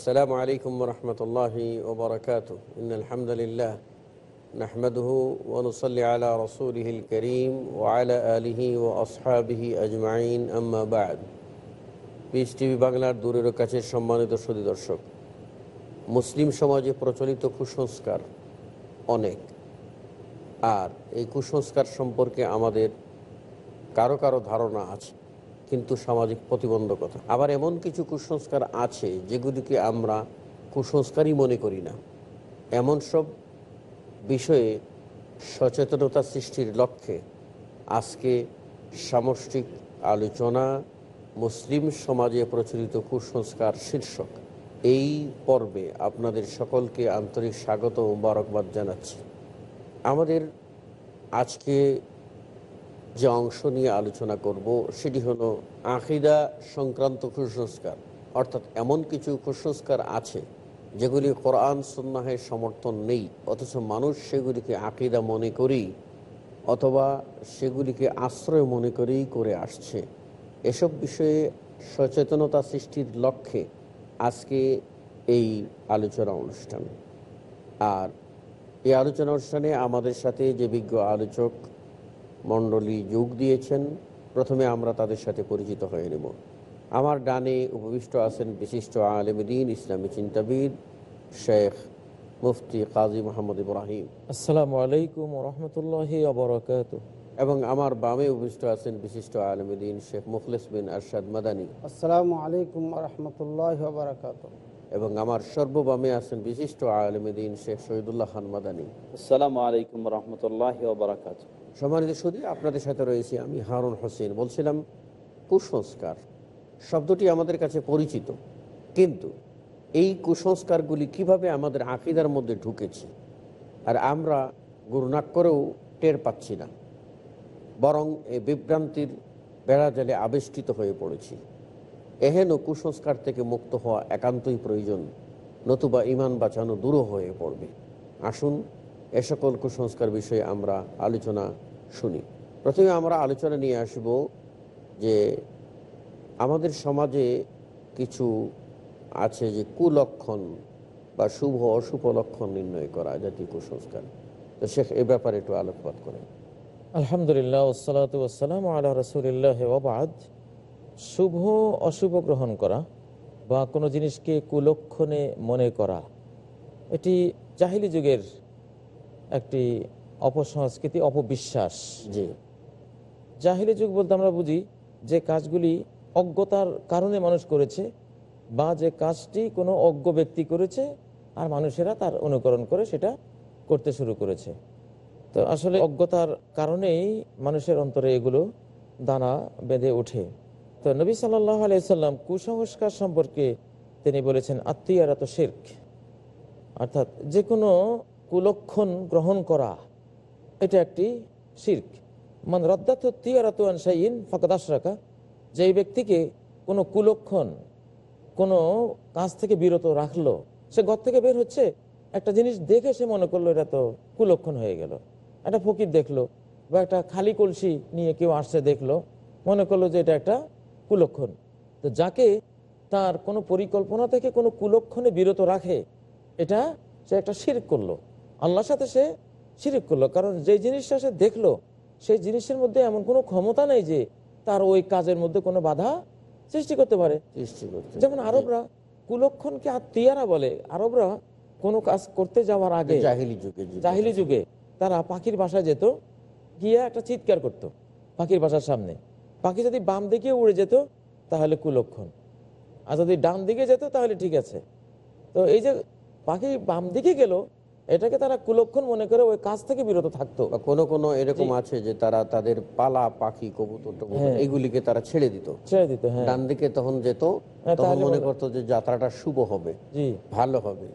السلام عليكم ورحمة الله وبركاته إن الحمد لله نحمده ونصلي على رسوله الكريم وعلى آله وأصحابه أجمعين أما بعد piece TV বাংলার দূরের ও কাছের সম্মানিত সুদী দর্শক মুসলিম সমাজে প্রচলিত কুসংস্কার অনেক আর এই কুসংস্কার সম্পর্কে আমাদের কারো কারো ধারণা আছে কিন্তু সামাজিক প্রতিবন্ধকতা। আবার এমন কিছু কুসংস্কার আছে যেগুলিকে আমরা কুসংস্কারই মনে করি না। এমন সব বিষয়ে সচেতনতা সৃষ্টির লক্ষ্যে আজকে সামষ্টিক আলোচনা মুসলিম সমাজে প্রচলিত কুসংস্কার শীর্ষক। এই পর্বে আপনাদের সকলকে আন্তরিক স্বাগত ও মুবারকবাদ জানাচ্ছি। আমাদের আজকে যে অংশ নিয়ে আলোচনা করব, সেটি হলো আকিদা সংক্রান্ত কুসংস্কার। অর্থাৎ এমন কিছু কুসংস্কার আছে, যেগুলি কোরআন সন্ন্যাহের সমর্থন নেই, অথচ মানুষ সেগুলিকে আকিদা মনে করেই অথবা সেগুলিকে আশ্রয় মনে করেই করে আসছে। এসব বিষয়ে সচেতনতা সৃষ্টির লক্ষ্যে আজকে এই আলোচনা অনুষ্ঠান। আর এই আলোচনা অনুষ্ঠানে আমাদের সাথে যে বিজ্ঞ আলোচক মণ্ডলী যোগ দিয়েছেন। প্রথমে আমরা তাদের সাথে পরিচিত হয়ে নেব। আমার ডানে উপবিষ্ট আছেন বিশিষ্ট আলমদিন ইসলামী চিন্তাবিদ শেখ মুফতি কাজী মোহাম্মদ ইব্রাহিম। আসসালামু আলাইকুম রহমতুল্লাহ আবরকাত এবং আমার বামে উপবিষ্ট আছেন বিশিষ্ট আলমদিন শেখ মুখলেস বিন আরশাদ মাদানী। আসসালামু আলাইকুম রহমতুল্লাহ বারকাত এবং আমার সর্ববামে আছেন বিশিষ্ট আলমদিন শেখ শহীদুল্লাহ খান মাদানী। আসসালামু আলাইকুম রহমতুল্লাহ বারাকাত সম্মানিত শুধু আপনাদের সাথে রয়েছি আমি হারুন হোসেন। বলছিলাম, কুসংস্কার শব্দটি আমাদের কাছে পরিচিত, কিন্তু এই কুসংস্কারগুলি কীভাবে আমাদের আকিদার মধ্যে ঢুকেছে আর আমরা গুরুনাক করেও টের পাচ্ছি না, বরং এই বিভ্রান্তির বেড়াজালে আবেষ্টিত হয়ে পড়েছি। এহেন কুসংস্কার থেকে মুক্ত হওয়া একান্তই প্রয়োজন, নতুবা ইমান বাঁচানো দূর হয়ে পড়বে। আসুন এ সকল কুসংস্কার বিষয়ে আমরা আলোচনা শুনি। প্রথমে আমরা আলোচনা নিয়ে আসব যে আমাদের সমাজে কিছু আছে যে কুলক্ষণ বা শুভ অশুভ লক্ষণ নির্ণয় করা জাতীয় কুসংস্কার। তো শেখ, এ ব্যাপারে একটু আলোকপাত করেন। আলহামদুলিল্লাহ ওসালাত আল্লাহ রসুলিল্লাহ শুভ, অশুভ গ্রহণ করা বা কোনো জিনিসকে কুলক্ষণে মনে করা, এটি জাহিলি যুগের একটি অপসংস্কৃতি অপবিশ্বাস। জাহিলি যুগ বলতে আমরা বুঝি যে কাজগুলি অজ্ঞতার কারণে মানুষ করেছে বা যে কাজটি কোনো অজ্ঞ ব্যক্তি করেছে আর মানুষেরা তার অনুকরণ করে সেটা করতে শুরু করেছে। তো আসলে অজ্ঞতার কারণেই মানুষের অন্তরে এগুলো দানা বেঁধে ওঠে। তো নবী সাল্লাহ আলাইসাল্লাম কুসংস্কার সম্পর্কে তিনি বলেছেন আত্মীয়ারা তো শেরক। অর্থাৎ যে কোনো কুলক্ষণ গ্রহণ করা, এটা একটি শির্ক। মান রদ্দাত তিয়ারাত আনসাইন ফাকাদাস রাখা যে ব্যক্তিকে কোনো কুলক্ষণ, কোনো কাজ থেকে বিরত রাখল, সে ঘর থেকে বের হচ্ছে, একটা জিনিস দেখে সে মনে করল এটা তো কুলক্ষণ হয়ে গেল। একটা ফকির দেখল বা একটা খালি কলসি নিয়ে কেউ আসছে দেখল, মনে করল যে এটা একটা কুলক্ষণ। তো যাকে তার কোনো পরিকল্পনা থেকে কোনো কুলক্ষণে বিরত রাখে, এটা সে একটা শিরিক করল। আল্লাহর সাথে সে শিরিক করল। কারণ যে জিনিসটা সে দেখল সেই জিনিসের মধ্যে এমন কোনো ক্ষমতা নেই যে তার ওই কাজের মধ্যে কোনো বাধা সৃষ্টি করতে পারে। সৃষ্টি করতে যেমন আরবরা কুলক্ষণকে আত্মীয়ারা বলে। আরবরা কোনো কাজ করতে যাওয়ার আগে জাহিলি যুগে। জাহিলি যুগে তারা পাখির বাসায় যেত গিয়ে একটা চিৎকার করত পাখির বাসার সামনে। পাখি যদি বাম দিকে উড়ে যেত তাহলে কুলক্ষণ। আর যদি ডান দিকে যেত তাহলে ঠিক আছে। তো এই যে পাখি বাম দিকে গেল এটাকে তারা কুলক্ষণ মনে করে ওই কাজ থেকে বিরত থাকতো। কোনো কোনো এরকম আছে যে তারা তাদের পালা পাখি কবুতর হ্যাঁ। এগুলিকে তারা ছেড়ে দিত। ছেড়ে দিত হ্যাঁ। ডান দিকে তখন যেত হ্যাঁ, তখন মনে করতো যে যাত্রাটা শুভ হবে ভালো হবে।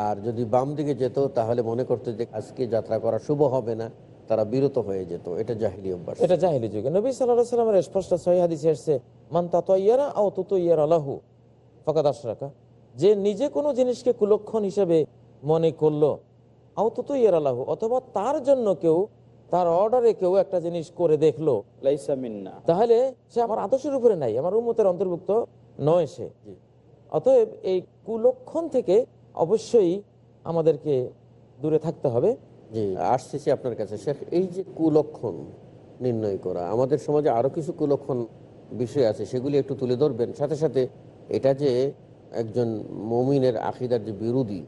আর যদি বাম দিকে যেত তাহলে মনে করতো যে আজকে যাত্রা করা শুভ হবে না তারা বিরত হয়ে যেত। এটা জাহিলি অভ্যাস। এটা জাহিলি যুগে। নবী সাল্লাহ সাল্লামের স্পষ্ট সহি হাদিসে এসছে মান তাতয়ারা আও তুতয়ার আলাহু ফকাত আশরাকা। যে নিজে কোনো জিনিসকে কুলক্ষণ হিসেবে মনে করল আও তুতয়ার আলাহু অথবা তার জন্য কেউ তার অর্ডারে কেউ একটা জিনিস করে দেখল। তাহলে সে আমার আদর্শের উপরে নাই আমার উম্মতের অন্তর্ভুক্ত নয় সে। অতএব এই কুলক্ষণ থেকে অবশ্যই আমাদেরকে দূরে থাকতে হবে। জি আসতেছি আপনার কাছে। শেখ এই যে কুলক্ষণ নির্ণয় করা আমাদের সমাজে আরও কিছু কুলক্ষণ বিষয় আছে সেগুলি একটু তুলে ধরবেন। সাথে সাথে এটা যে একজন মমিনের আকিদার যে বিরোধী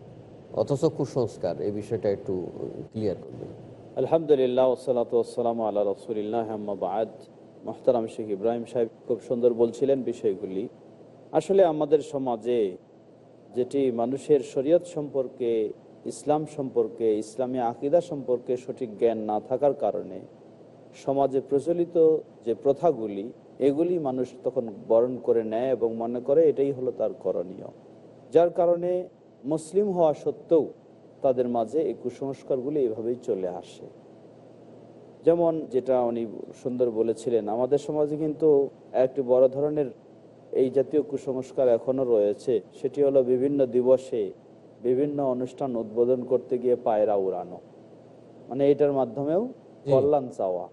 অথচ কুসংস্কার, এই বিষয়টা একটু ক্লিয়ার করবেন। আলহামদুলিল্লাহ ওসালাত ওসালাম আল্লাহ রসুলিল্লাহ মোহতারাম শেখ ইব্রাহিম সাহেব খুব সুন্দর বলছিলেন বিষয়গুলি। আসলে আমাদের সমাজে যেটি মানুষের শরীয়ত সম্পর্কে, ইসলাম সম্পর্কে, ইসলামী আকিদা সম্পর্কে সঠিক জ্ঞান না থাকার কারণে সমাজে প্রচলিত যে প্রথাগুলি, এগুলি মানুষ তখন বরণ করে নেয় এবং মনে করে এটাই হলো তার করণীয়। যার কারণে মুসলিম হওয়া সত্ত্বেও তাদের মাঝে এই কুসংস্কারগুলি এভাবেই চলে আসে। যেমন যেটা উনি সুন্দর বলেছিলেন আমাদের সমাজে কিন্তু একটি বড় ধরনের এই জাতীয় কুসংস্কার এখনও রয়েছে। সেটি হলো বিভিন্ন দিবসে বিভিন্ন অনুষ্ঠান উদ্বোধন করতে গিয়ে পায়রা উড়ানো। মানে এটার মাধ্যমেও কল্যাণ চাওয়া।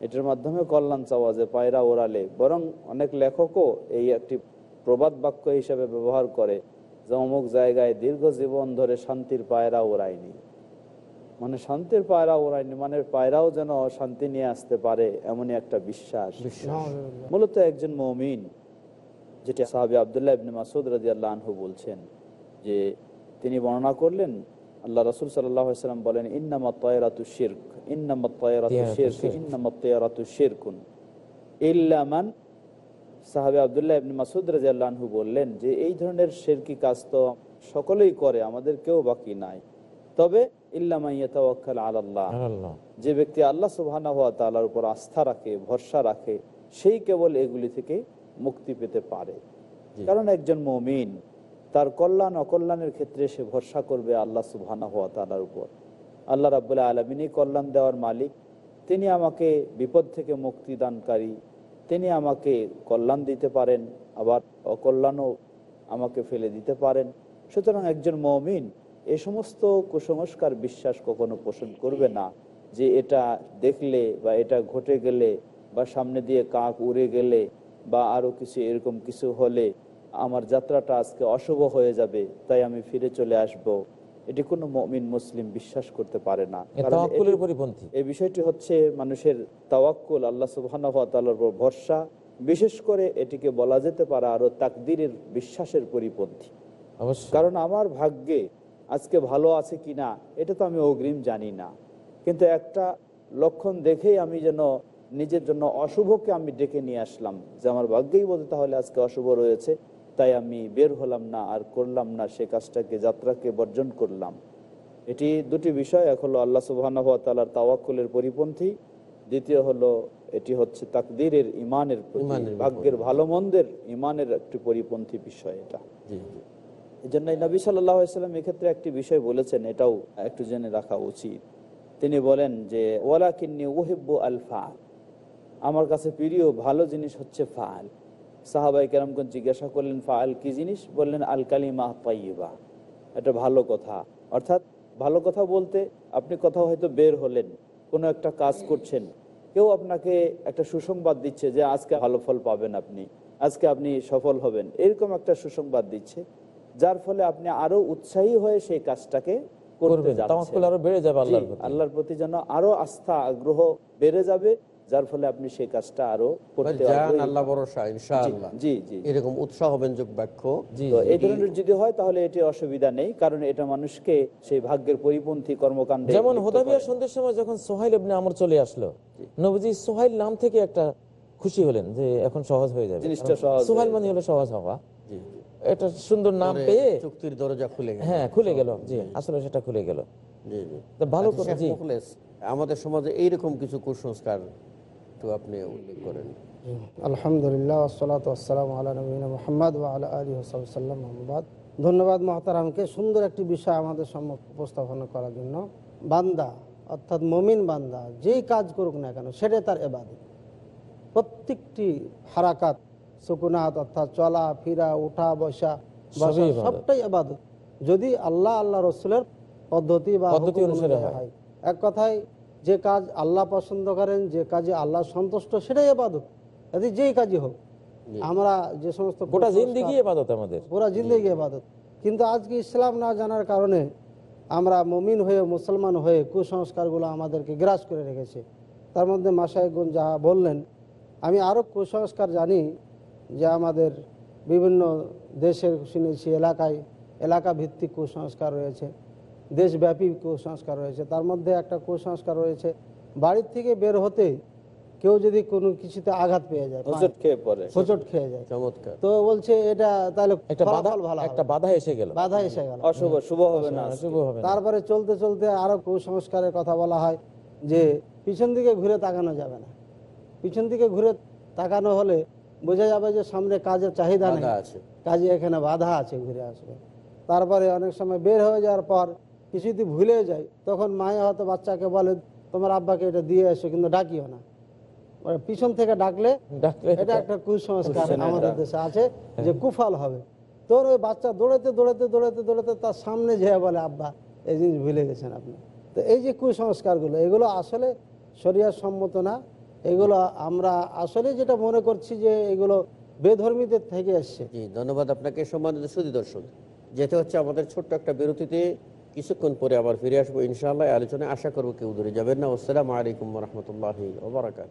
এটার মাধ্যমে কল্যাণ চাওয়া যে পায়রা ওড়ালে বরং অনেক লেখকও এই একটি প্রবাদ বাক্য হিসাবে ব্যবহার করে। অমুক জায়গায় দীর্ঘ জীবন ধরে শান্তির পায়রা ওড়ায়নি। মানে শান্তির পায়রা ওড়ায়নি মানে পায়রাও যেন শান্তি নিয়ে আসতে পারে এমনই একটা বিশ্বাস। মূলত একজন মমিন যেটা সাহাবি আবদুল্লাহ ইবনে মাসুদ রাজি আল্লাহ আনহু বলছেন যে তিনি বর্ণনা করলেন আল্লাহ রসুল সাল্লাম বলেন ইন্নামা তয়রাতু শির্ক ইন্নামা তয়রাতু তিয়ারাতু শির্ক শিরক। ইন্নামা তয়রাতু শিরকুন ইল্লামান সাহাবে আবদুল্লাহ ইবনে মাসুদ রাজি বললেন যে এই ধরনের শেরকি কাজ তো সকলেই করে আমাদের কেউ বাকি নাই। তবে ইল্লামাইয়াতাওয়াক্কাল আলাল্লাহ যে ব্যক্তি আল্লাহ সুবহানাহু ওয়া তাআলার উপর আস্থা রাখে ভরসা রাখে সেই কেবল এগুলি থেকে মুক্তি পেতে পারে। কারণ একজন মমিন তার কল্যাণ অকল্যাণের ক্ষেত্রে সে ভরসা করবে আল্লাহ সুবহানাহু ওয়া তাআলার উপর। আল্লাহ রাব্বুল আলামিনই কল্যাণ দেওয়ার মালিক। তিনি আমাকে বিপদ থেকে মুক্তি দানকারী তিনি আমাকে কল্যাণ দিতে পারেন, আবার অকল্যাণও আমাকে ফেলে দিতে পারেন। সুতরাং একজন মমিন এ সমস্ত কুসংস্কার বিশ্বাস কখনো পোষণ করবে না যে এটা দেখলে বা এটা ঘটে গেলে বা সামনে দিয়ে কাক উড়ে গেলে বা আরও কিছু, এরকম কিছু হলে আমার যাত্রাটা আজকে অশুভ হয়ে যাবে, তাই আমি ফিরে চলে আসব। এটি কোনো মমিন মুসলিম বিশ্বাস করতে পারে না। এই বিষয়টি হচ্ছে মানুষের তাওয়াক্কুল আল্লাহ উপর ভরসা। বিশেষ করে এটিকে বলা যেতে পারে আরও তাকদীরের বিশ্বাসের পরিপন্থী। কারণ আমার ভাগ্যে আজকে ভালো আছে কিনা এটা তো আমি অগ্রিম জানি না। কিন্তু একটা লক্ষণ দেখেই আমি যেন নিজের জন্য অশুভকে আমি ডেকে নিয়ে আসলাম যে আমার ভাগ্যেই বলতে তাহলে আজকে অশুভ রয়েছে। তাই আমি বের হলাম না আর করলাম না সে কাজটাকে যাত্রাকে বর্জন করলাম। এটি দুটি বিষয় এক হলো আল্লাহ সুবাহ তালার তাওয়াক্কুলের পরিপন্থী দ্বিতীয় হলো এটি হচ্ছে তাকদীরের ইমানের ভাগ্যের ভালো মন্দের ইমানের একটি পরিপন্থী বিষয় এটা। এই জন্য নবী সাল্লাম এক্ষেত্রে একটি বিষয় বলেছেন এটাও একটু জেনে রাখা উচিত। তিনি বলেন যে ওলা কিন্নি ওহেব্বু আল ফাল আমার কাছে প্রিয় ভালো জিনিস হচ্ছে ফাল সাহাবাই কেরামগঞ্জ জিজ্ঞাসা করলেন ফাল কি জিনিস? বললেন আল কালিমা তাইবা এটা ভালো কথা। অর্থাৎ ভালো কথা বলতে আপনি কথা হয়তো বের হলেন কোনো একটা কাজ করছেন কেউ আপনাকে একটা সুসংবাদ দিচ্ছে যে আজকে ভালো ফল পাবেন আপনি আজকে আপনি সফল হবেন। এরকম একটা সুসংবাদ দিচ্ছে যার ফলে আপনি আরও উৎসাহী হয়ে সেই কাজটাকে করতে আল্লাহর প্রতি। যেন আরও আস্থা আগ্রহ বেড়ে যাবে যার ফলে আপনি সেই কাজটা আরও করতে আল্লাহ ভরসা ইনশাআল্লাহ। জি জি। এরকম বাক্য। তো এই ধরনের যদি হয় তাহলে এটি অসুবিধা নেই কারণ এটা মানুষকে সেই ভাগ্যের পরিপন্থী কর্মকাণ্ডে যেমন হোদাবিয়া সন্ধ্যের সময় যখন সোহাইল ইবনে আমর চলে আসলো নবীজি সোহাইল নাম থেকে একটা খুশি হলেন যে এখন সহজ হয়ে যাবে। জিনিসটা সহজ সোহাইল মানে হলো সহজ হওয়া। এটা সুন্দর নাম পেয়ে চুক্তির দরজা খুলে গেল। হ্যাঁ খুলে গেল জি। আসলে সেটা খুলে গেল। জি জি। ভালো করে জি। আমাদের সমাজে এইরকম কিছু কুসংস্কার একটু আপনি উল্লেখ করেন। আলহামদুলিল্লাহ আসসালাত আসসালাম আল্লাহ নবীন মোহাম্মদ বা আল্লাহ আলী হাসাল্লাম মোহাম্মদ ধন্যবাদ মহতারামকে সুন্দর একটি বিষয় আমাদের সম্মুখ উপস্থাপনা করার জন্য। বান্দা অর্থাৎ মমিন বান্দা যেই কাজ করুক না কেন সেটাই তার এবাদত প্রত্যেকটি হারাকাত সুকুনাত অর্থাৎ চলা ফিরা উঠা বসা বসা সবটাই আবাদত যদি আল্লাহ আল্লাহ রসুলের পদ্ধতি বা পদ্ধতি অনুসারে। হয়। এক কথায় যে কাজ আল্লাহ পছন্দ করেন যে কাজে আল্লাহ সন্তুষ্ট সেটাই আবাদত যদি যেই কাজই হোক আমরা যে সমস্ত গোটা জিন্দিগি এবাদত আমাদের। পুরা জিন্দগি আবাদত কিন্তু আজকে ইসলাম না জানার কারণে আমরা মমিন হয়ে মুসলমান হয়ে কুসংস্কারগুলো আমাদেরকে গ্রাস করে রেখেছে। তার মধ্যে মাসায়গুন যাহা বললেন আমি আরও কুসংস্কার জানি যে আমাদের বিভিন্ন দেশের শুনেছি এলাকায় এলাকা ভিত্তিক কুসংস্কার রয়েছে। দেশব্যাপী কুসংস্কার রয়েছে। তার মধ্যে একটা কুসংস্কার রয়েছে বাড়ির থেকে বের হতে কেউ যদি কোনো কিছুতে আঘাত পেয়ে যায় হোঁচট খেয়ে পড়ে। হোঁচট খেয়ে যায়। চমৎকার। তো বলছে এটা তাহলে একটা বাধা ভালো একটা বাধা এসে গেল। বাধা এসে গেল। অশুভ শুভ হবে না। শুভ হবে তারপরে চলতে চলতে আরও কুসংস্কারের কথা বলা হয় যে পিছন দিকে ঘুরে তাকানো যাবে না। পিছন দিকে ঘুরে তাকানো হলে বোঝা যাবে যে সামনে কাজের চাহিদা নেই। আছে। কাজে এখানে বাধা আছে ঘুরে আসবে। তারপরে অনেক সময় বের হয়ে যাওয়ার পর কিছু যদি ভুলে যায় তখন মায়ে হয়তো বাচ্চাকে বলে তোমার আব্বাকে এটা দিয়ে এসো কিন্তু ডাকিও না। পিছন থেকে ডাকলে এটা একটা কুসংস্কার আমাদের দেশে আছে যে কুফাল হবে। তোর ওই বাচ্চা দৌড়াতে দৌড়াতে দৌড়াতে দৌড়াতে তার সামনে যেয়ে বলে আব্বা এই জিনিস ভুলে গেছেন আপনি। তো এই যে কুসংস্কারগুলো এগুলো আসলে শরিয়ার সম্মত না। এগুলো আমরা আসলে যেটা মনে করছি যে এগুলো বেধর্মীদের থেকে এসছে। জি ধন্যবাদ আপনাকে। সম্মানিত সুদী দর্শক যেতে হচ্ছে আমাদের ছোট্ট একটা বিরতিতে কিছুক্ষণ পরে আবার ফিরে আসব ইনশাআল্লাহ। আলোচনায় আশা করব কেউ দূরে যাবেন না। আসসালামু আলাইকুম রহমতুল্লাহ ওবরাকাত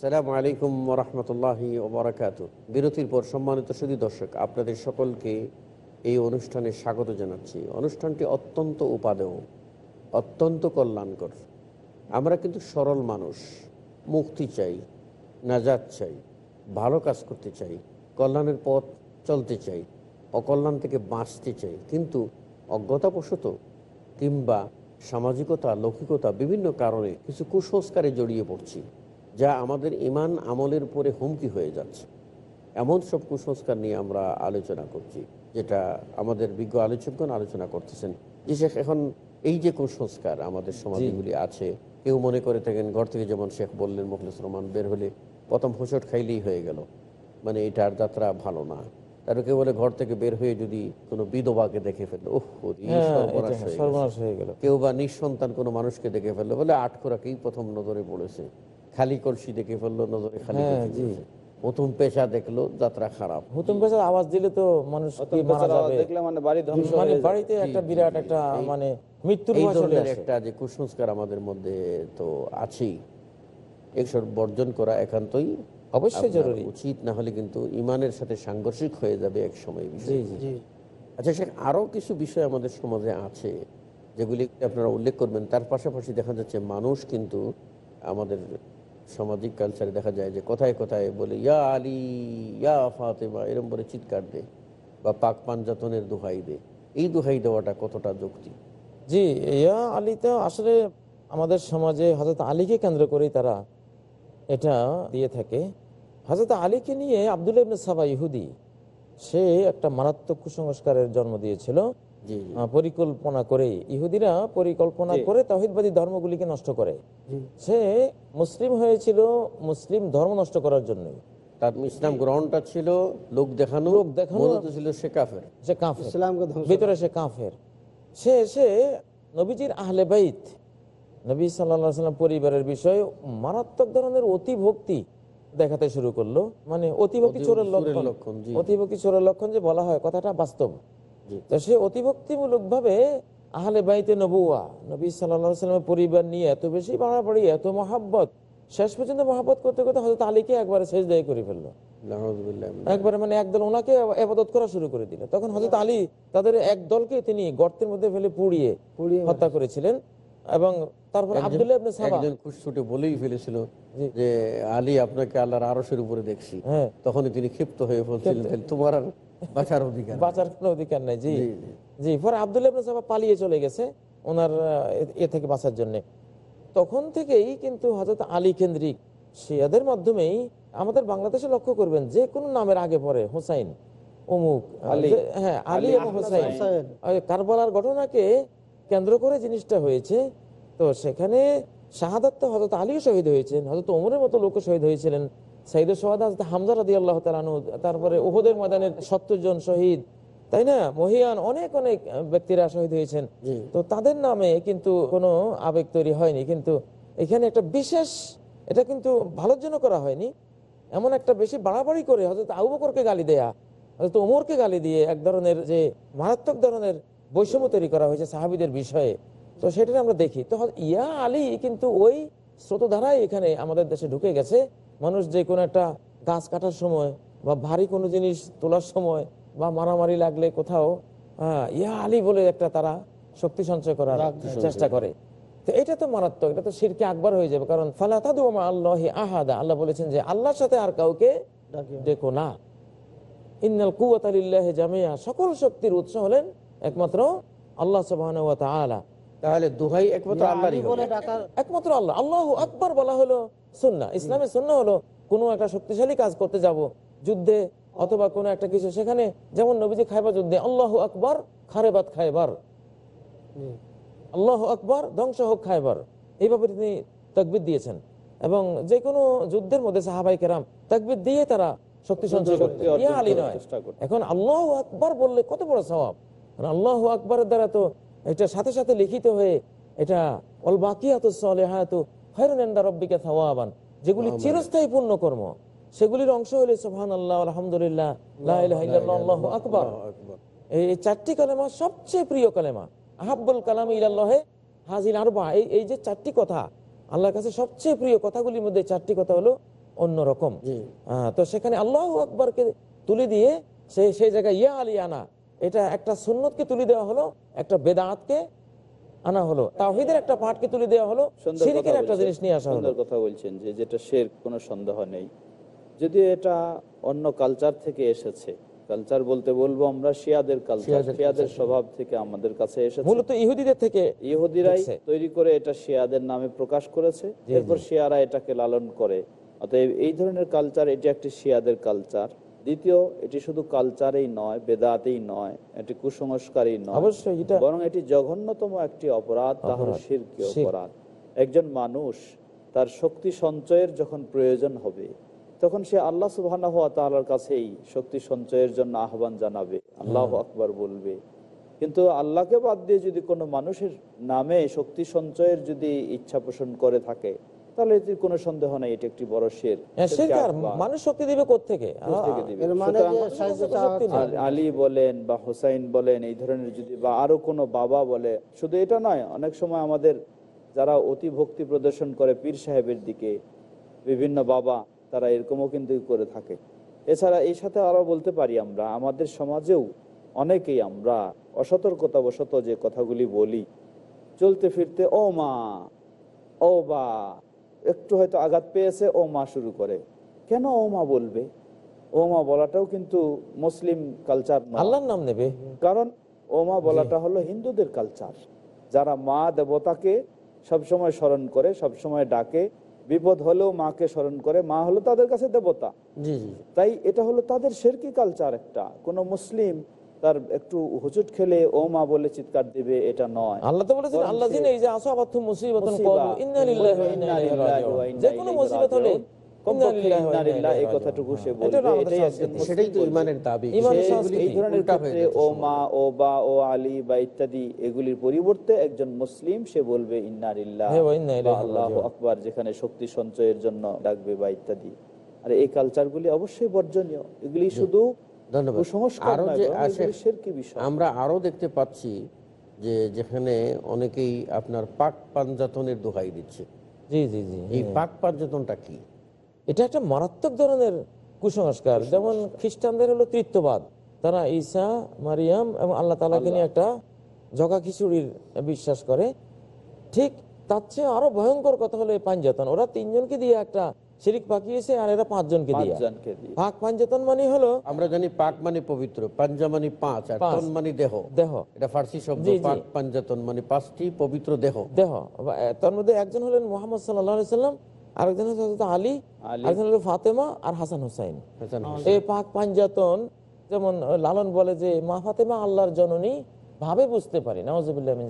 আসসালামু আলাইকুম রহমতুল্লাহি ওবরাকাত। বিরতির পর সম্মানিত সুদী দর্শক, আপনাদের সকলকে এই অনুষ্ঠানে স্বাগত জানাচ্ছি। অনুষ্ঠানটি অত্যন্ত উপাদেয়, অত্যন্ত কল্যাণকর। আমরা কিন্তু সরল মানুষ, মুক্তি চাই, নাজাত চাই, ভালো কাজ করতে চাই, কল্যাণের পথ চলতে চাই, অকল্যাণ থেকে বাঁচতে চাই। কিন্তু অজ্ঞতাবশত কিংবা সামাজিকতা, লৌকিকতা বিভিন্ন কারণে কিছু কুসংস্কারে জড়িয়ে পড়ছি। যা আমাদের ইমান আমলের উপরে হুমকি হয়ে যাচ্ছে। এমন সব কুসংস্কার নিয়ে আমরা আলোচনা করছি যেটা আমাদের বিজ্ঞ আলোচকগণ আলোচনা করতেছেন। যে শেখ এখন এই যে কুসংস্কার আমাদের সমাজগুলি আছে কেউ মনে করে থাকেন ঘর থেকে যেমন শেখ বললেন মুখলিস রহমান বের হলে প্রথম হোঁচট খাইলেই হয়ে গেল। মানে এটার যাত্রা ভালো না। তারপর কেউ বলে ঘর থেকে বের হয়ে যদি কোনো বিধবাকে দেখে ফেলল হ্যাঁ, কেউ বা নিঃসন্তান কোনো মানুষকে দেখে ফেলল বলে আট খোরাকেই প্রথম নজরে পড়েছে। খালি কলসি দেখে ফেলল নজরে খালি হ্যাঁ, জি। প্রথম পেশা দেখল যাত্রা খারাপ। হুতুম পেশার আওয়াজ দিলে তো মানুষ মারা যাবে? মানে মানে বাড়িতে একটা বিরাট একটা মানে মৃত্যুর একটা যে কুসংস্কার আমাদের মধ্যে তো আছেই। এসব বর্জন করা একান্তই অবশ্যই জরুরি। উচিত না হলে কিন্তু ইমানের সাথে সাংঘর্ষিক হয়ে যাবে এক সময় বিষয় জি জি। আচ্ছা সে আরও কিছু বিষয় আমাদের সমাজে আছে যেগুলি আপনারা উল্লেখ করবেন। তার পাশাপাশি দেখা যাচ্ছে মানুষ কিন্তু আমাদের সামাজিক কালচারে দেখা যায় যে কোথায় কোথায় বলে, ইয়া আলী, ইয়া ফাতেমা, এরম বলে চিৎকার দে বা পাক পাঞ্জাতনের দোহাই দে এই দোহাই দেওয়াটা কতটা যুক্তি জি, ইয়া আলী তো আসলে আমাদের সমাজে হজরত আলীকে কেন্দ্র করেই তারা এটা দিয়ে থাকে। হজরত আলীকে নিয়ে আবদুল্লাহ সাবা ইহুদি, সে একটা মারাত্মক কুসংস্কারের জন্ম দিয়েছিল। পরিকল্পনা করে ইহুদিরা পরিকল্পনা করে তহিদবাদী ধর্মগুলিকে নষ্ট করে। সে মুসলিম হয়েছিল মুসলিম ধর্ম নষ্ট করার জন্যই। তার ইসলাম গ্রহণটা ছিল লোক দেখানো লোক দেখানো। ছিল সে কাফের। সে কাফের। ইসলামকে ভিতরে সে কাফের। সে এসে নবীজির আহলে বাইত নবী সাল্লা সাল্লাম পরিবারের বিষয়ে মারাত্মক ধরনের অতি ভক্তি দেখাতে শুরু করল। মানে অতিভক্তি চোরের লক্ষণ। অতিভক্তি চোরের লক্ষণ যে বলা হয় কথাটা বাস্তব। তো সে অতিভক্তিমূলক ভাবে আহলে বাইতে নবুয়া নবী সাল্লামের পরিবার নিয়ে এত বেশি বাড়াবাড়ি এত মহাব্বত শেষ পর্যন্ত মহাব্বত করতে করতে হয়তো আলীকে একবারে শেষ দায়ী করে ফেলল। মিন একবারে মানে একদল ওনাকে আবাদত করা শুরু করে দিল। তখন হজরত আলী তাদের এক দলকে তিনি গর্তের মধ্যে ফেলে পুড়িয়ে পুড়িয়ে হত্যা করেছিলেন এবং তারপর আব্দুল্লাহ ইবনে সাবা একজন খুশছুটে বলেই ফেলেছিল যে আলী আপনাকে আল্লাহর আরশের উপরে দেখছি। হ্যাঁ। তখনই তিনি ক্ষিপ্ত হয়ে বলছিলেন তোমার বাঁচার অধিকার বাঁচার কোনো অধিকার নাই জি। জি, পরে সাবা পালিয়ে চলে গেছে ওনার এ- থেকে বাঁচার জন্য। তখন থেকেই কিন্তু হজরত আলী কেন্দ্রিক শিয়াদের মাধ্যমেই আমাদের বাংলাদেশে লক্ষ্য করবেন যে কোনো নামের আগে পরে হোসাইন অমুক আলী। হ্যাঁ আলী এবং হোসাইন। কারবালার ঘটনাকে কেন্দ্র করে জিনিসটা হয়েছে তো সেখানে শাহাদাত তো হজরত আলীও শহীদ হয়েছেন হজরত ওমরের মতো লোক শহীদ হয়েছিলেন। সাইদুল সোহাদ হজরত হামজা রাদি আল্লাহ তালানু তারপরে ওহদের ময়দানের সত্তর জন শহীদ তাই না? মহিয়ান অনেক অনেক ব্যক্তিরা শহীদ হয়েছেন। তো তাদের নামে কিন্তু কোনো আবেগ তৈরি হয়নি কিন্তু এখানে একটা বিশেষ এটা কিন্তু ভালোর জন্য করা হয়নি। এমন একটা বেশি বাড়াবাড়ি করে হয়তো আবু বকরকে গালি দেয়া হয়তো ওমরকে গালি দিয়ে এক ধরনের যে মারাত্মক ধরনের বৈষম্য তৈরি করা হয়েছে সাহাবিদের বিষয়ে। তো সেটা আমরা দেখি। তো ইয়া আলী কিন্তু ওই স্রোতধারায় এখানে আমাদের দেশে ঢুকে গেছে। মানুষ যে কোনো একটা গাছ কাটার সময় বা ভারী কোনো জিনিস তোলার সময় বা মারামারি লাগলে কোথাও হ্যাঁ ইয়া আলী বলে একটা তারা শক্তি সঞ্চয় করার চেষ্টা করে। তো এটা তো মারাত্মক এটা তো শিরকে আকবার হয়ে যাবে। কারণ ফালাতাদুমা আল্লাহ আহাদা আল্লাহ বলেছেন যে আল্লাহর সাথে আর কাউকে দেখো না। ইন্নাল কুয়াত আলিল্লাহ জামিয়া সকল শক্তির উৎস হলেন একমাত্র আল্লাহ তাআলা। তাহলে দুহাই একমাত্র আল্লাহরই আলী হবে। বলে ডাকার একমাত্র আল্লাহ। আল্লাহ আকবার বলা হলো সুন্না ইসলামের সুন্না হলো কোনো একটা শক্তিশালী কাজ করতে যাব যুদ্ধে অথবা কোনো একটা কিছু সেখানে। যেমন নবীজি খাইবার যুদ্ধে আল্লাহ আকবর খারেবাত খাইবার। আল্লাহ আকবর ধ্বংস হোক খাইবার। এইভাবে তিনি তকবির দিয়েছেন। এবং যে কোনো যুদ্ধের মধ্যে সাহাবাই কেরাম তকবির দিয়ে তারা শক্তি সঞ্চয় অর্জন ইয়া আলী নয়। এখন আল্লাহ আকবর বললে কত বড় স্বভাব আল্লাহ আকবরের দ্বারা তো এটা সাথে সাথে লিখিত হয়ে এটা অল বাকিয়াত সলেহাত খৈরুনেন্দা রব্বিকে থাওয়াবান যেগুলি চিরস্থায়ী পূর্ণ কর্ম সেগুলির অংশ হলে সোহান আল্লাহ আলহামদুলিল্লাহ আল্লাহু আকবার। এই চারটি কালেমা সবচেয়ে প্রিয় কালেমা। আহাব্বুল কালাম ইলাল্লাহে হাজিল আরবা এই এই যে চারটি কথা আল্লাহর কাছে সবচেয়ে প্রিয় কথাগুলির মধ্যে চারটি কথা হলো অন্যরকম। তো সেখানে আল্লাহ আকবরকে তুলে দিয়ে সে সেই জায়গায় ইয়া আলী আনা এটা একটা সুন্নতকে তুলে দেওয়া হলো একটা বেদাতকে আনা হলো। তাহিদের একটা পাঠকে তুলে দেওয়া হলো শিরিকের একটা জিনিস নিয়ে আসা হলো। কথা বলছেন যে যেটা শের কোনো সন্দেহ নেই। যদিও এটা অন্য কালচার থেকে এসেছে। কালচার বলতে বলব আমরা শিয়াদের কালচার শিয়াদের স্বভাব থেকে আমাদের কাছে এসেছে। মূলত ইহুদিদের থেকে ইহুদিরাই তৈরি করে এটা শিয়াদের নামে প্রকাশ করেছে। এরপর শিয়ারা এটাকে লালন করে। অতএব এই ধরনের কালচার এটি একটি শিয়াদের কালচার দ্বিতীয় এটি শুধু কালচারেই নয় বেদাতেই নয় এটি কুসংস্কারই নয় অবশ্যই বরং এটি জঘন্যতম একটি অপরাধ তা হলো অপরাধ। শিরকি অপরাধ। একজন মানুষ তার শক্তি সঞ্চয়ের যখন প্রয়োজন হবে তখন সে আল্লাহ সুবাহ তালার কাছেই শক্তি সঞ্চয়ের জন্য আহ্বান জানাবে আল্লাহ আকবার বলবে। কিন্তু আল্লাহকে বাদ দিয়ে যদি কোনো মানুষের নামে শক্তি সঞ্চয়ের যদি ইচ্ছা পোষণ করে থাকে তাহলে কোনো সন্দেহ নাই এটি একটি বড় শের হ্যাঁ। মানুষ শক্তি দিবে কোথেকে? এর মানে সুতরাং যে সাহায্য শক্তি চাওয়া নেই। হচ্ছে, আর আলী বলেন বা হোসাইন বলেন এই ধরনের যদি বা আরও কোনো বাবা বলে শুধু এটা নয় অনেক সময় আমাদের যারা অতি ভক্তি প্রদর্শন করে পীর সাহেবের দিকে বিভিন্ন বাবা তারা এরকমও কিন্তু করে থাকে এছাড়া এই সাথে আরও বলতে পারি আমরা আমাদের সমাজেও অনেকেই আমরা অসতর্কতাবশত যে কথাগুলি বলি চলতে ফিরতে ও মা ও বা একটু হয়তো আঘাত পেয়েছে ও মা শুরু করে। কেন ও মা বলবে? ও মা বলাটাও কিন্তু মুসলিম কালচার আল্লাহর নাম নেবে। কারণ ওমা বলাটা হলো হিন্দুদের কালচার যারা মা দেবতাকে সবসময় স্মরণ করে সবসময় ডাকে বিপদ হলেও মাকে স্মরণ করে মা হলো তাদের কাছে দেবতা। তাই এটা হলো তাদের শেরকি কালচার একটা। কোন মুসলিম তার একটু হুচুট খেলে ও মা বলে চিৎকার দিবে এটা নয়। আল্লাহ তো বলেছেন আল্লাহ দিন এই যে আসাবাতু মুসিবাতুন মুসিবা, ক্বালু ইন্না লিল্লাহি ওয়া ইন্না ইলাইহি রাজিউন। যে কোনো মুসিবত হলে এই কথাটুকু সে সেটাই তো ইমানের দাবি। এই ধরনের ক্ষেত্রে ও মা ও বা ও আলী বা ইত্যাদি এগুলির পরিবর্তে একজন মুসলিম সে বলবে ইন্নারিল্লাহ হ্যাঁ, ওয়া ইন্না ইলাইহি আল্লাহ আকবার যেখানে শক্তি সঞ্চয়ের জন্য ডাকবে বা ইত্যাদি। আর এই কালচারগুলি অবশ্যই বর্জনীয়। এগুলি শুধু ধন্যবাদ। আরও যে বরং আসে এগুলি শিরকি বিষয়? আমরা আরও দেখতে পাচ্ছি যে যেখানে অনেকেই আপনার পাক পাঞ্জাতনের দোহাই দিচ্ছে। জি জি জি এই হ্যাঁ। পাক পাঞ্জাতনটা কি? এটা একটা মারাত্মক ধরনের কুসংস্কার। যেমন খ্রিস্টানদের হলো তৃত্ববাদ। তারা ঈসা মারিয়াম এবং আল্লাহ তালাকে নিয়ে একটা জগা খিচুড়ির বিশ্বাস করে। ঠিক তার চেয়ে আরও ভয়ঙ্কর কথা হলো এই পাঞ্জাতন ওরা তিনজনকে দিয়ে একটা শিরিক পাকিয়েছে আর এরা পাঁচজনকে দিয়ে। পাক পাঞ্জাতন মানে হলো আমরা জানি পাক মানে পবিত্র পাঞ্জা মানে পাঁচ আর তন মানে দেহ। দেহ। এটা ফার্সি শব্দ। পাক পাঞ্জাতন মানে পাঁচটি পবিত্র দেহ। দেহ। তার মধ্যে একজন হলেন মোহাম্মদ সাল্লাহ সাল্লাম আরেকজন হচ্ছে আলী আলী। আরেকজন হলো ফাতেমা আর হাসান হুসাইন। এই পাক পাঞ্জাতন যেমন লালন বলে যে মা ফাতেমা আল্লাহর জননী ভাবে বুঝতে পারি মিন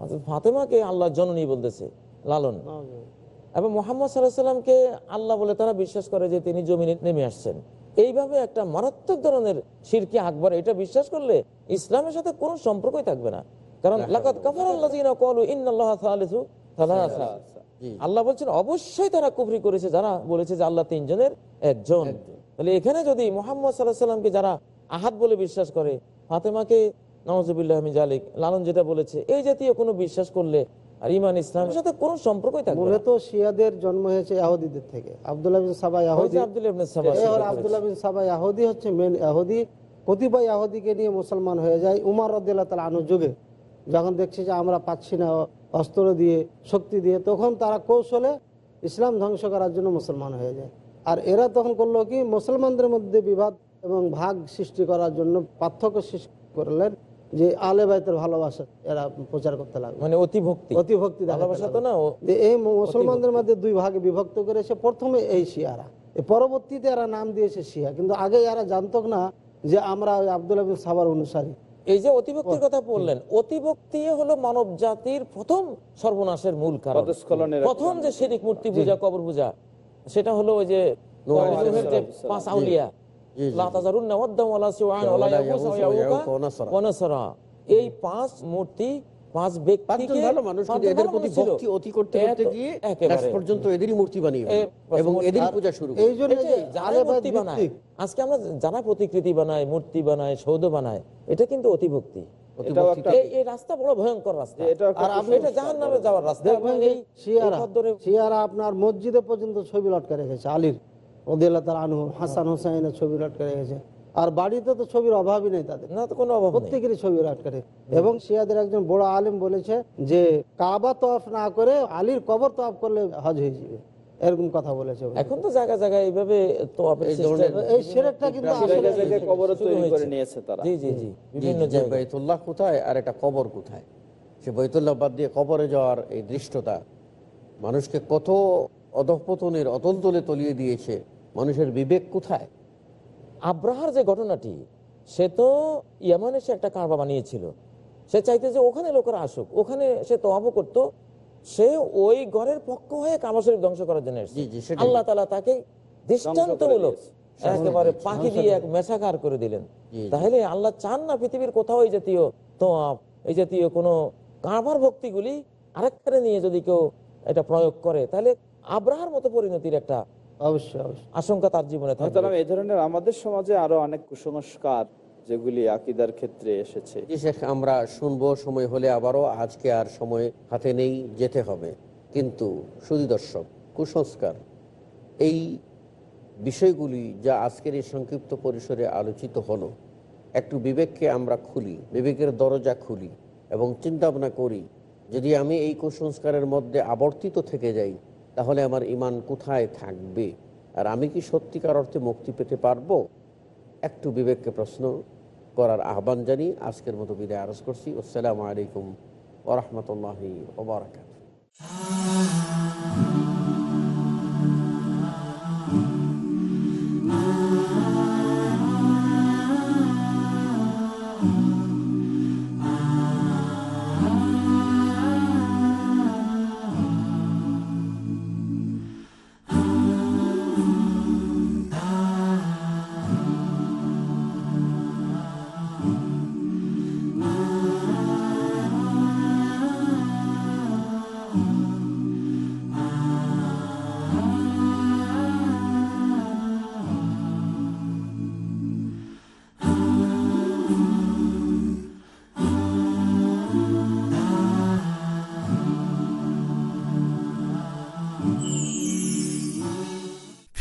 অর্থাৎ ফাতেমাকে আল্লাহর জননী বলতেছে লালন। এবং মোহাম্মদ সাল্লাহ সাল্লামকে আল্লাহ বলে তারা বিশ্বাস করে যে তিনি জমিনে নেমে আসছেন। এইভাবে একটা মারাত্মক ধরনের শিরকি আকবর এটা বিশ্বাস করলে ইসলামের সাথে কোনো সম্পর্কই থাকবে না। কারণ। আল্লাহ বলছেন অবশ্যই তারা কুফরি করেছে। যারা বলেছে যে আল্লাহ তিনজনের একজন। তাহলে এখানে যদি মোহাম্মদ সাল্লাহ সাল্লামকে যারা আহাত বলে বিশ্বাস করে ফাতেমাকে নওয়াজুবিল্লাহ জালিক লালন যেটা বলেছে এই জাতীয় কোনো বিশ্বাস করলে আর ইমান ইসলামের সাথে কোনো সম্পর্কই থাকবে মূলত শিয়াদের জন্ম হয়েছে ইয়াহুদিদের থেকে। আবদুল্লাহ বিন সাবা ইয়াহুদি যে আব্দুল ইবনে সাবা হলো বিন সাবা ইয়াহুদি হচ্ছে মেন ইয়াহুদি। কতিপয় ইয়াহুদিকে নিয়ে মুসলমান হয়ে যায়। উমার রদিল্লাহ তালা আনু যুগে। যখন দেখছে যে আমরা পাচ্ছি না অস্ত্র দিয়ে শক্তি দিয়ে তখন তারা কৌশলে ইসলাম ধ্বংস করার জন্য মুসলমান হয়ে যায়। আর এরা তখন করল কি? মুসলমানদের মধ্যে বিবাদ এবং ভাগ সৃষ্টি করার জন্য পার্থক্য সৃষ্টি করলেন যে আলে বাইতের ভালোবাসা এরা প্রচার করতে লাগল। মানে অতি ভক্তি। অতিভক্তি ভালোবাসা তো না এই মুসলমানদের মধ্যে দুই ভাগে বিভক্ত করেছে প্রথমে এই শিয়ারা। পরবর্তীতে এরা নাম দিয়েছে শিয়া। কিন্তু আগে এরা জানতো না যে আমরা ওই আব্দুল আবিন সাবার অনুসারী। এই যে অতিভক্তির কথা বললেন অতিভক্তি হলো মানব জাতির প্রথম সর্বনাশের মূল কারণ। প্রথম যে শিরিক মূর্তি পূজা কবর পূজা সেটা হলো ওই যে। পাঁচ আউলিয়া এই পাঁচ মূর্তি পাঁচ ভালো মানুষ পাঁচজন এদের প্রতি ভক্তি অতি করতে করতে গিয়ে শেষ পর্যন্ত এদেরই মূর্তি বানিয়ে এবং আর পূজা শুরু এই জন্য যারা মূর্তি বানায় আজকে আমরা যারা প্রতিকৃতি বানায় মূর্তি বানায় সৌধ বানায় এটা কিন্তু অতিভক্তি। এটাও একটা এই এই রাস্তা বড় ভয়ঙ্কর রাস্তা। যে আর আপনি- এটা জাহান নামে যাওয়ার রাস্তা। দেখবেন এবং এই শিয়ারা এই পথ ধরে- শিয়ারা আপনার মসজিদে পর্যন্ত ছবি লটকে রেখেছে আলীর। রদিয়াল্লাহ তার আনহু হাসান হোসাইনের ছবি লটকে রেখেছে আর বাড়িতে তো ছবির অভাবই নেই তাদের। না তো কোনো অভাব প্রত্যেকেরই ছবি রেখেছে এবং শিয়াদের একজন বড় আলেম বলেছে যে কাবা তফ না করে আলীর কবর তফ করলে হজ হয়ে যাবে। এরকম কথা বলেছে এখন তো জায়গা জায়গায় এইভাবে তো এই সেরেকটা কিন্তু শুরু তৈরি করে নিয়েছে তারা। জি জি জি। বিভিন্ন যে বাইতুল্লাহ কোথায় আর এটা কবর কোথায়? সে বাইতুল্লাহ বাদ দিয়ে কবরে যাওয়ার এই দৃষ্টতা মানুষকে কত অধঃপতনের অতল তলে তলিয়ে দিয়েছে। মানুষের বিবেক কোথায়? আব্রাহার যে ঘটনাটি সে তো ইয়ামানে সে একটা কারবা বানিয়েছিল। সে চাইতে যে ওখানে লোকেরা আসুক ওখানে সে তোয়াবো করতো সে ওই ঘরের পক্ষ হয়ে কাবা শরীফ ধ্বংস করার জন্য। আল্লাহ তালা তাকে দৃষ্টান্তমূলক একেবারে পাখি দিয়ে এক মেশাকার করে দিলেন। তাহলে আল্লাহ চান না পৃথিবীর কোথাও এই জাতীয় তোয়াব এই জাতীয় কোনো কারবার ভক্তিগুলি আরেকখানে নিয়ে যদি কেউ এটা প্রয়োগ করে তাহলে আব্রাহার মতো পরিণতির একটা অবশ্যই অবশ্যই। আশঙ্কা তার জীবনে সুতরাং এই ধরনের আমাদের সমাজে আরও অনেক কুসংস্কার যেগুলি আকিদার ক্ষেত্রে এসেছে। জি শেখ আমরা শুনব সময় হলে আবারও। আজকে আর সময় হাতে নেই যেতে হবে। কিন্তু দর্শক কুসংস্কার এই বিষয়গুলি যা আজকের এই সংক্ষিপ্ত পরিসরে আলোচিত হলো একটু বিবেককে আমরা খুলি বিবেকের দরজা খুলি এবং চিন্তা ভাবনা করি যদি আমি এই কুসংস্কারের মধ্যে আবর্তিত থেকে যাই তাহলে আমার ইমান কোথায় থাকবে? আর আমি কি সত্যিকার অর্থে মুক্তি পেতে পারব? একটু বিবেককে প্রশ্ন করার আহ্বান জানি আজকের মতো বিদায় আরজ করছি। আসসালামু আলাইকুম ওরহমতুল্লাহি ওবরাকাত